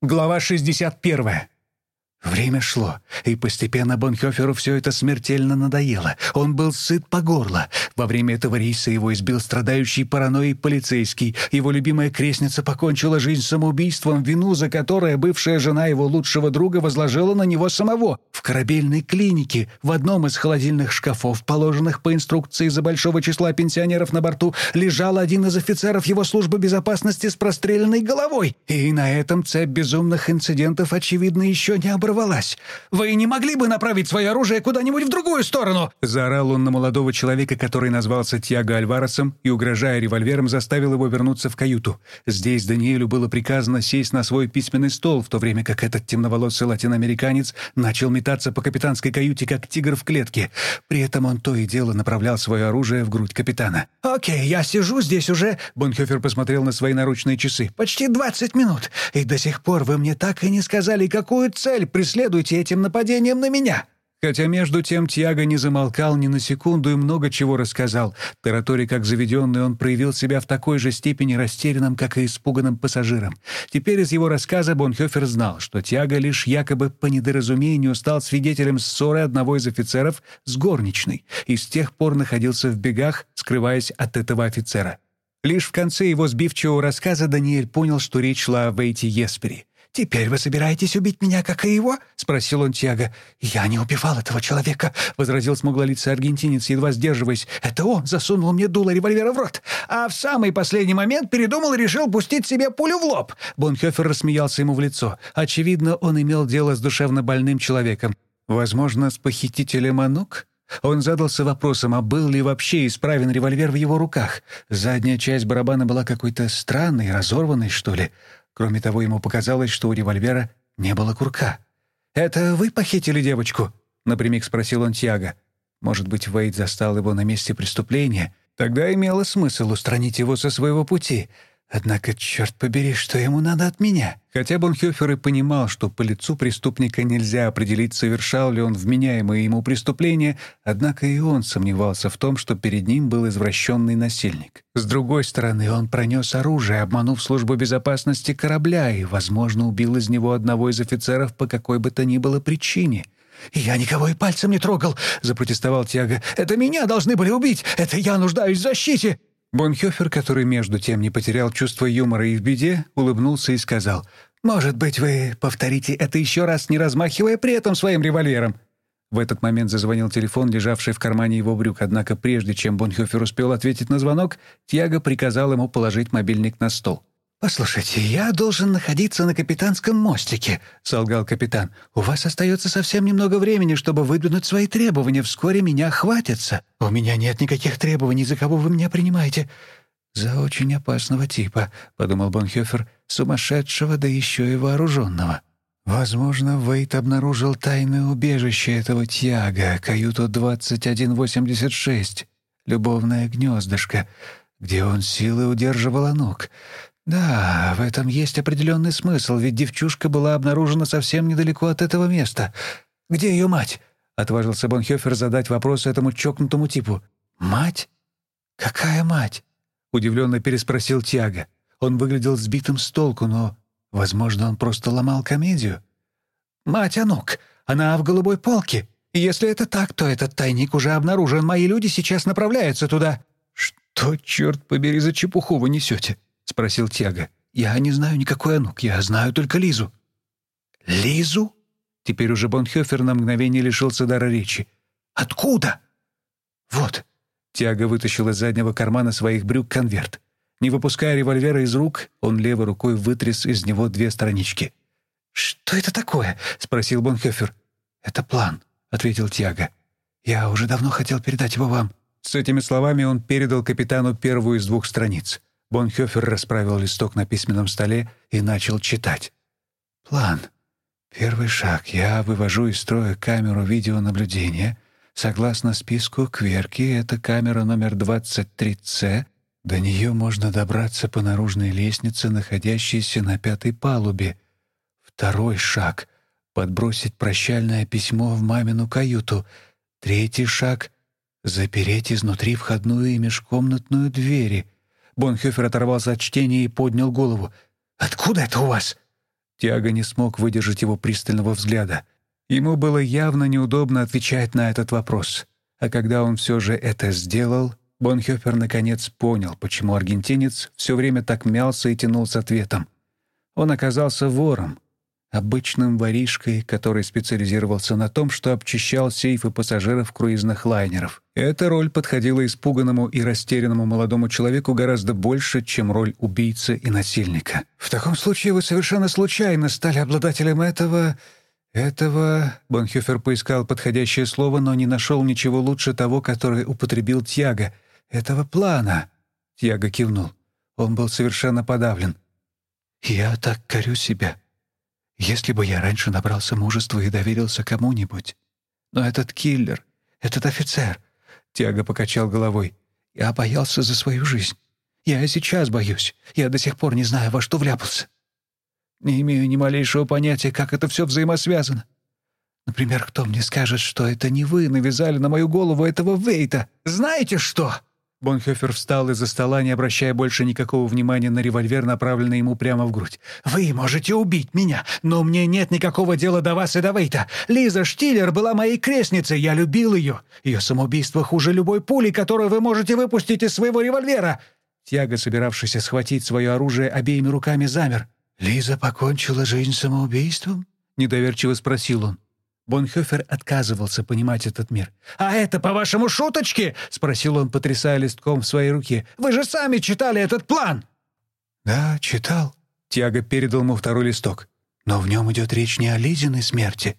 Глава 61. Время шло, и постепенно Бонхёферу все это смертельно надоело. Он был сыт по горло. Во время этого рейса его избил страдающий паранойей полицейский. Его любимая крестница покончила жизнь самоубийством, вину за которое бывшая жена его лучшего друга возложила на него самого. В корабельной клинике, в одном из холодильных шкафов, положенных по инструкции из-за большого числа пенсионеров на борту, лежал один из офицеров его службы безопасности с простреленной головой. И на этом цепь безумных инцидентов, очевидно, еще не образовалась оборвалась. Вы не могли бы направить свое оружие куда-нибудь в другую сторону?» Заорал он на молодого человека, который назвался Тьяго Альваресом, и, угрожая револьвером, заставил его вернуться в каюту. Здесь Даниэлю было приказано сесть на свой письменный стол, в то время как этот темноволосый латиноамериканец начал метаться по капитанской каюте, как тигр в клетке. При этом он то и дело направлял свое оружие в грудь капитана. «Окей, я сижу здесь уже...» Бонхёфер посмотрел на свои наручные часы. «Почти 20 минут. И до сих пор вы мне так и не сказали, какую цель преследуете этим нападением на меня!» Хотя между тем Тьяго не замолкал ни на секунду и много чего рассказал. Тараторий, как заведенный, он проявил себя в такой же степени растерянным, как и испуганным пассажиром. Теперь из его рассказа Бонхёфер знал, что Тьяго лишь якобы по недоразумению стал свидетелем ссоры одного из офицеров с горничной и с тех пор находился в бегах, скрываясь от этого офицера. Лишь в конце его сбивчивого рассказа Даниэль понял, что речь шла о Вейте Еспери. «Теперь вы собираетесь убить меня, как и его?» — спросил он Тиаго. «Я не убивал этого человека», — возразил смуглолицый аргентинец, едва сдерживаясь. «Это он засунул мне дуло револьвера в рот, а в самый последний момент передумал и решил пустить себе пулю в лоб». Бонхёфер рассмеялся ему в лицо. Очевидно, он имел дело с душевно больным человеком. Возможно, с похитителем Анук? Он задался вопросом, а был ли вообще исправен револьвер в его руках. Задняя часть барабана была какой-то странной, разорванной, что ли. Кроме того, ему показалось, что у револьвера не было курка. «Это вы похитили девочку?» — напрямик спросил он Тиаго. Может быть, Вейд застал его на месте преступления? Тогда имело смысл устранить его со своего пути. Однако, черт побери, что ему надо от меня? Хотя Бонхёфер и понимал, что по лицу преступника нельзя определить, совершал ли он вменяемое ему преступление, однако и он сомневался в том, что перед ним был извращенный насильник. С другой стороны, он пронес оружие, обманув службу безопасности корабля и, возможно, убил из него одного из офицеров по какой бы то ни было причине. «Я никого и пальцем не трогал!» — запротестовал Тиаго. «Это меня должны были убить! Это я нуждаюсь в защите!» Бонхёфер, который между тем не потерял чувство юмора и в беде, улыбнулся и сказал, «Может быть, вы повторите это еще раз, не размахивая при этом своим револьвером?» В этот момент зазвонил телефон, лежавший в кармане его брюк, однако прежде чем Бонхёфер успел ответить на звонок, Тьяго приказал ему положить мобильник на стол. «Послушайте, я должен находиться на капитанском мостике», — солгал капитан. «У вас остается совсем немного времени, чтобы выдвинуть свои требования. Вскоре меня хватится. У меня нет никаких требований, за кого вы меня принимаете». «За очень опасного типа», — подумал Бонхёфер, — «сумасшедшего, да еще и вооруженного». Возможно, Вейт обнаружил тайное убежище этого Тьяга, каюту 2186, любовное гнездышко, где он силой удерживал Анук. «Да, в этом есть определенный смысл, ведь девчушка была обнаружена совсем недалеко от этого места. Где ее мать?» — отважился Бонхёфер задать вопрос этому чокнутому типу. «Мать? Какая мать?» — удивленно переспросил Тиаго. Он выглядел сбитым с толку, но, возможно, он просто ломал комедию. «Мать Анук! Она в голубой полке! Если это так, то этот тайник уже обнаружен. Мои люди сейчас направляются туда». «Что, черт побери, за чепуху вы несете?» — спросил Тяга. «Я не знаю никакой Анук, я знаю только Лизу». «Лизу?» Теперь уже Бонхёфер на мгновение лишился дара речи. «Откуда?» «Вот». Тяга вытащил из заднего кармана своих брюк конверт. Не выпуская револьвера из рук, он левой рукой вытряс из него две странички. «Что это такое?» — спросил Бонхёфер. «Это план», — ответил Тяга. «Я уже давно хотел передать его вам». С этими словами он передал капитану первую из двух страниц. Бонхёфер расправил листок на письменном столе и начал читать. «План. Первый шаг. Я вывожу из строя камеру видеонаблюдения. Согласно списку Кверки, это камера номер 23С. До нее можно добраться по наружной лестнице, находящейся на пятой палубе. Второй шаг — подбросить прощальное письмо в мамину каюту. Третий шаг — запереть изнутри входную и межкомнатную двери — Бонхёфер оторвался от чтения и поднял голову. «Откуда это у вас?» Тиаго не смог выдержать его пристального взгляда. Ему было явно неудобно отвечать на этот вопрос. А когда он все же это сделал, Бонхёфер наконец понял, почему аргентинец все время так мялся и тянул с ответом. Он оказался вором, обычным воришкой, который специализировался на том, что обчищал сейфы пассажиров круизных лайнеров. Эта роль подходила испуганному и растерянному молодому человеку гораздо больше, чем роль убийцы и насильника. «В таком случае вы совершенно случайно стали обладателем этого...» «Этого...» — Бонхёфер поискал подходящее слово, но не нашел ничего лучше того, которое употребил Тьяго. «Этого плана...» — Тьяго кивнул. Он был совершенно подавлен. «Я так корю себя. Если бы я раньше набрался мужества и доверился кому-нибудь. Но этот киллер, этот офицер...» Тьяго покачал головой. «Я боялся за свою жизнь. Я и сейчас боюсь. Я до сих пор не знаю, во что вляпался. Не имею ни малейшего понятия, как это все взаимосвязано. Например, кто мне скажет, что это не вы навязали на мою голову этого Вейта? Знаете что?» Бонхёфер встал из-за стола, не обращая больше никакого внимания на револьвер, направленный ему прямо в грудь. «Вы можете убить меня, но мне нет никакого дела до вас и до Вейта. Лиза Штиллер была моей крестницей, я любил ее. Ее самоубийство хуже любой пули, которую вы можете выпустить из своего револьвера». Тяга, собиравшийся схватить свое оружие обеими руками, замер. «Лиза покончила жизнь самоубийством?» — недоверчиво спросил он. Бонхёфер отказывался понимать этот мир. «А это, по-вашему, шуточки?» — спросил он, потрясая листком в своей руке. «Вы же сами читали этот план!» «Да, читал». Тиаго передал ему второй листок. «Но в нем идет речь не о Лизиной смерти,